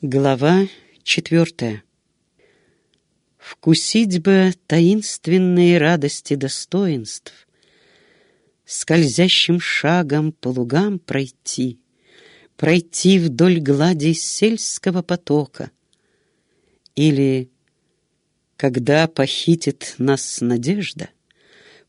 Глава четвертая. Вкусить бы таинственные радости достоинств, Скользящим шагом по лугам пройти, Пройти вдоль глади сельского потока. Или, когда похитит нас надежда,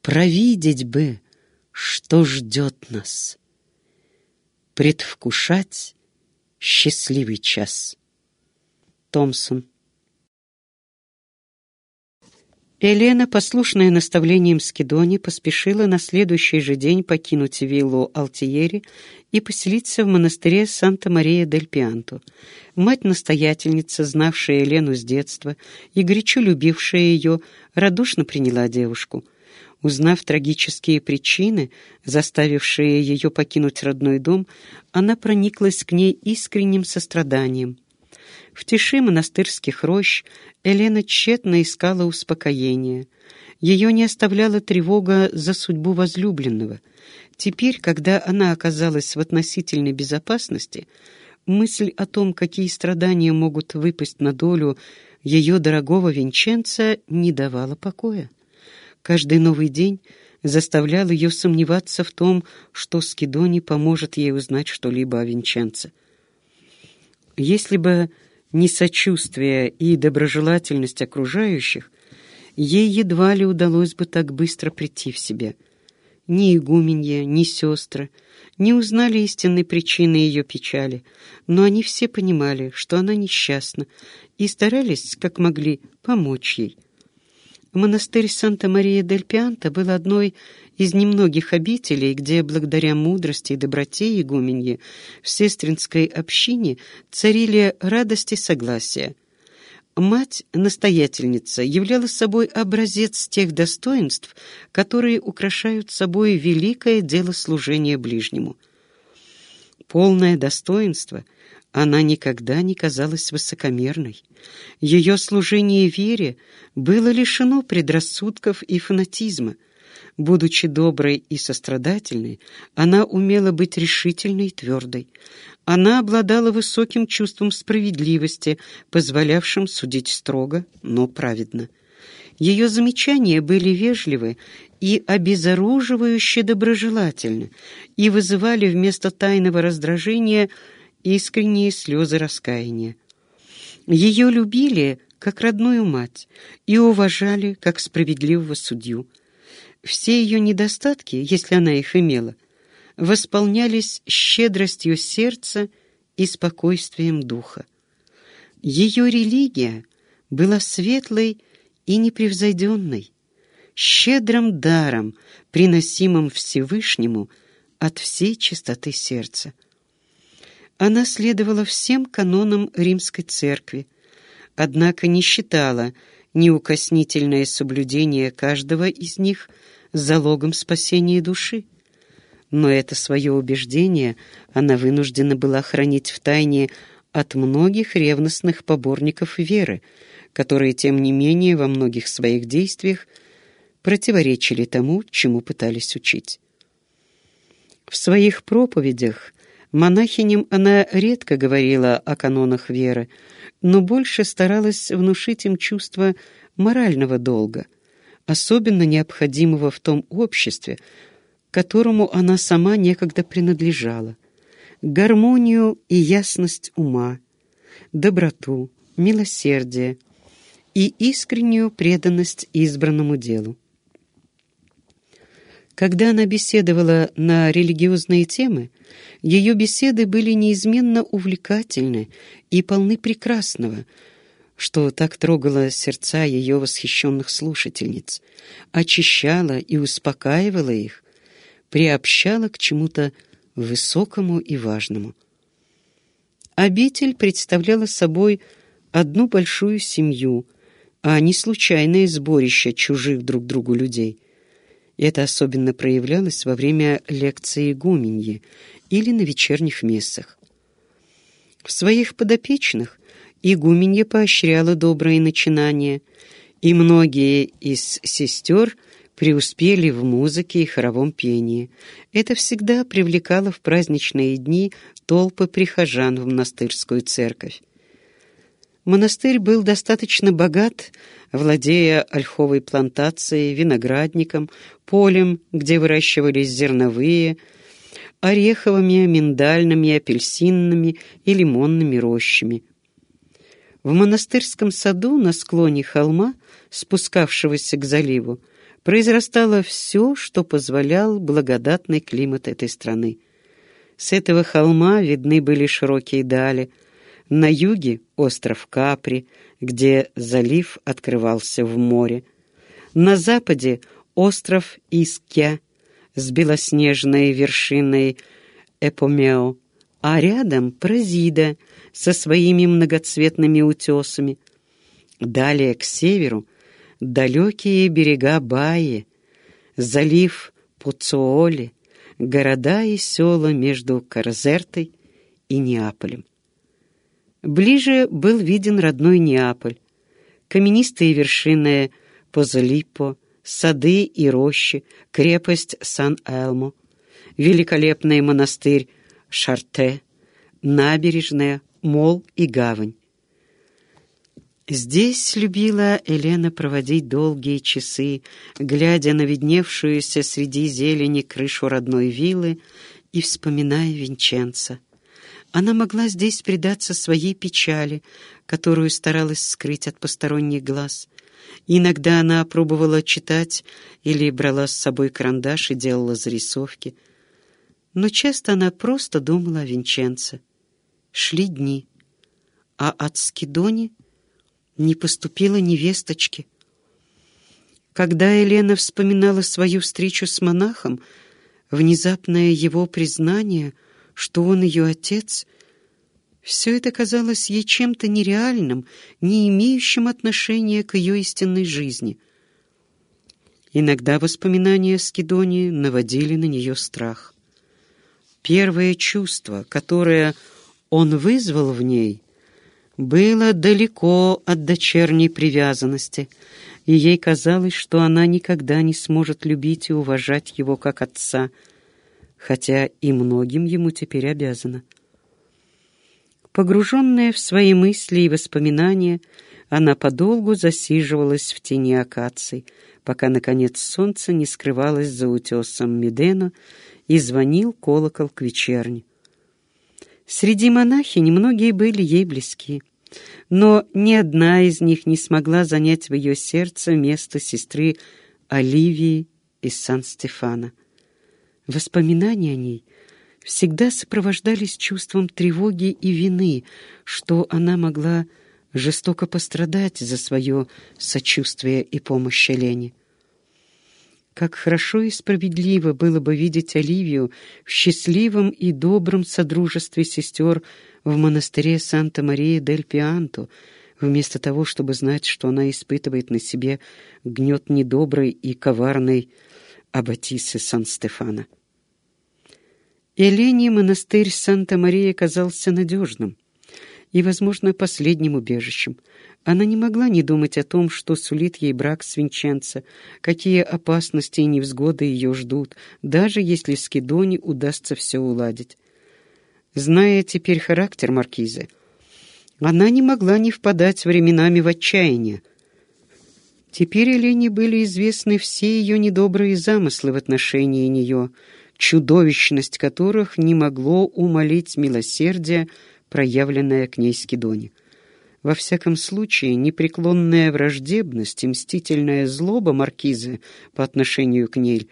Провидеть бы, что ждет нас, Предвкушать Счастливый час. Томсон. Елена, послушная наставлениям Скидони, поспешила на следующий же день покинуть виллу Алтиери и поселиться в монастыре Санта-Мария-дель-Пианто. Мать-настоятельница, знавшая Елену с детства и горячо любившая ее, радушно приняла девушку — Узнав трагические причины, заставившие ее покинуть родной дом, она прониклась к ней искренним состраданием. В тиши монастырских рощ Елена тщетно искала успокоения. Ее не оставляла тревога за судьбу возлюбленного. Теперь, когда она оказалась в относительной безопасности, мысль о том, какие страдания могут выпасть на долю ее дорогого Винченца, не давала покоя. Каждый новый день заставлял ее сомневаться в том, что Скидони поможет ей узнать что-либо о Винченце. Если бы не сочувствие и доброжелательность окружающих, ей едва ли удалось бы так быстро прийти в себя. Ни игуменья, ни сестры не узнали истинной причины ее печали, но они все понимали, что она несчастна, и старались, как могли, помочь ей — Монастырь Санта-Мария-дель-Пианто был одной из немногих обителей, где благодаря мудрости и доброте игуменьи в сестринской общине царили радость и согласие. Мать-настоятельница являла собой образец тех достоинств, которые украшают собой великое дело служения ближнему. Полное достоинство — она никогда не казалась высокомерной. Ее служение вере было лишено предрассудков и фанатизма. Будучи доброй и сострадательной, она умела быть решительной и твердой. Она обладала высоким чувством справедливости, позволявшим судить строго, но праведно. Ее замечания были вежливы и обезоруживающе доброжелательны и вызывали вместо тайного раздражения – искренние слезы раскаяния. Ее любили, как родную мать, и уважали, как справедливого судью. Все ее недостатки, если она их имела, восполнялись щедростью сердца и спокойствием духа. Ее религия была светлой и непревзойденной, щедрым даром, приносимым Всевышнему от всей чистоты сердца. Она следовала всем канонам римской церкви, однако не считала неукоснительное соблюдение каждого из них залогом спасения души. Но это свое убеждение она вынуждена была хранить в тайне от многих ревностных поборников веры, которые, тем не менее, во многих своих действиях противоречили тому, чему пытались учить. В своих проповедях Монахиням она редко говорила о канонах веры, но больше старалась внушить им чувство морального долга, особенно необходимого в том обществе, которому она сама некогда принадлежала, гармонию и ясность ума, доброту, милосердие и искреннюю преданность избранному делу. Когда она беседовала на религиозные темы, ее беседы были неизменно увлекательны и полны прекрасного, что так трогало сердца ее восхищенных слушательниц, очищало и успокаивало их, приобщало к чему-то высокому и важному. Обитель представляла собой одну большую семью, а не случайное сборище чужих друг другу людей — это особенно проявлялось во время лекции Гуменьи или на вечерних мессах. В своих подопечных игуменья поощряла добрые начинания, и многие из сестер преуспели в музыке и хоровом пении. Это всегда привлекало в праздничные дни толпы прихожан в монастырскую церковь. Монастырь был достаточно богат, владея ольховой плантацией, виноградником, полем, где выращивались зерновые, ореховыми, миндальными, апельсинными и лимонными рощами. В монастырском саду на склоне холма, спускавшегося к заливу, произрастало все, что позволял благодатный климат этой страны. С этого холма видны были широкие дали. На юге — остров Капри, где залив открывался в море. На западе — остров Искья с белоснежной вершиной Эпомео, а рядом — Празида со своими многоцветными утесами. Далее к северу — далекие берега Баи, залив Пуцуоли, города и села между Карзертой и Неаполем. Ближе был виден родной Неаполь, каменистые вершины Позолипо, сады и рощи, крепость Сан-Элмо, великолепный монастырь Шарте, набережная, мол и гавань. Здесь любила Елена проводить долгие часы, глядя на видневшуюся среди зелени крышу родной виллы и вспоминая Винченца. Она могла здесь предаться своей печали, которую старалась скрыть от посторонних глаз. Иногда она пробовала читать или брала с собой карандаш и делала зарисовки. Но часто она просто думала о Винченце. Шли дни, а от Скидони не поступила невесточки. Когда Елена вспоминала свою встречу с монахом, внезапное его признание, что он ее отец, все это казалось ей чем-то нереальным, не имеющим отношения к ее истинной жизни. Иногда воспоминания о Скидоне наводили на нее страх. Первое чувство, которое он вызвал в ней — было далеко от дочерней привязанности, и ей казалось, что она никогда не сможет любить и уважать его как отца, хотя и многим ему теперь обязана. Погруженная в свои мысли и воспоминания, она подолгу засиживалась в тени акаций, пока, наконец, солнце не скрывалось за утесом Медена и звонил колокол к вечерне. Среди монахинь многие были ей близки но ни одна из них не смогла занять в ее сердце место сестры Оливии из Сан-Стефана. Воспоминания о ней всегда сопровождались чувством тревоги и вины, что она могла жестоко пострадать за свое сочувствие и помощь Лене. Как хорошо и справедливо было бы видеть Оливию в счастливом и добром содружестве сестер в монастыре Санта-Мария-дель-Пианто, вместо того, чтобы знать, что она испытывает на себе гнет недоброй и коварной Аббатисы Сан-Стефана. Елене монастырь Санта-Мария казался надежным и, возможно, последним убежищем. Она не могла не думать о том, что сулит ей брак с Винченцо, какие опасности и невзгоды ее ждут, даже если Скидоне удастся все уладить. Зная теперь характер маркизы, она не могла не впадать временами в отчаяние. Теперь Елене были известны все ее недобрые замыслы в отношении нее, чудовищность которых не могло умолить милосердие, проявленное к ней Скидоне. Во всяком случае, непреклонная враждебность и мстительная злоба маркизы по отношению к ней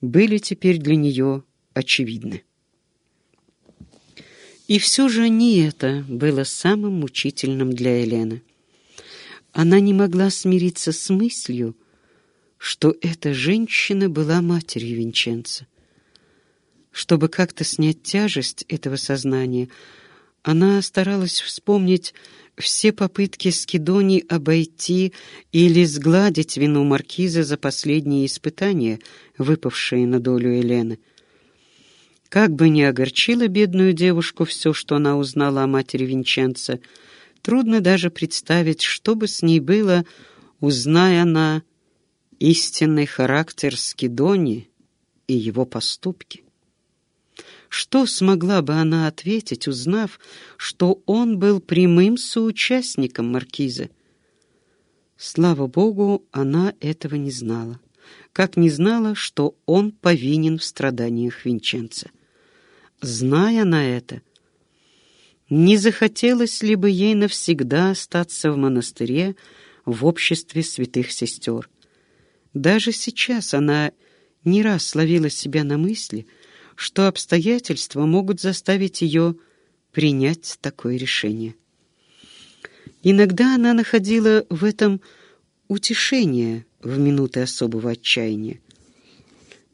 были теперь для нее очевидны. И все же не это было самым мучительным для Елены. Она не могла смириться с мыслью, что эта женщина была матерью Винченца. Чтобы как-то снять тяжесть этого сознания, она старалась вспомнить все попытки Скидони обойти или сгладить вину маркиза за последние испытания, выпавшие на долю Елены. Как бы ни огорчило бедную девушку все, что она узнала о матери Винченца, трудно даже представить, что бы с ней было, узная она истинный характер Скидони и его поступки. Что смогла бы она ответить, узнав, что он был прямым соучастником маркиза? Слава Богу, она этого не знала, как не знала, что он повинен в страданиях Винченца. Зная на это, не захотелось ли бы ей навсегда остаться в монастыре в обществе святых сестер. Даже сейчас она не раз ловила себя на мысли, что обстоятельства могут заставить ее принять такое решение. Иногда она находила в этом утешение в минуты особого отчаяния.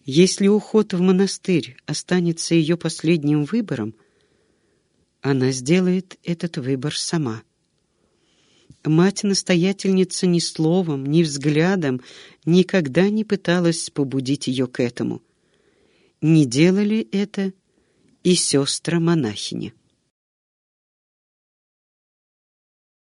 Если уход в монастырь останется ее последним выбором, она сделает этот выбор сама. Мать-настоятельница ни словом, ни взглядом никогда не пыталась побудить ее к этому. Не делали это и сестра-монахиня.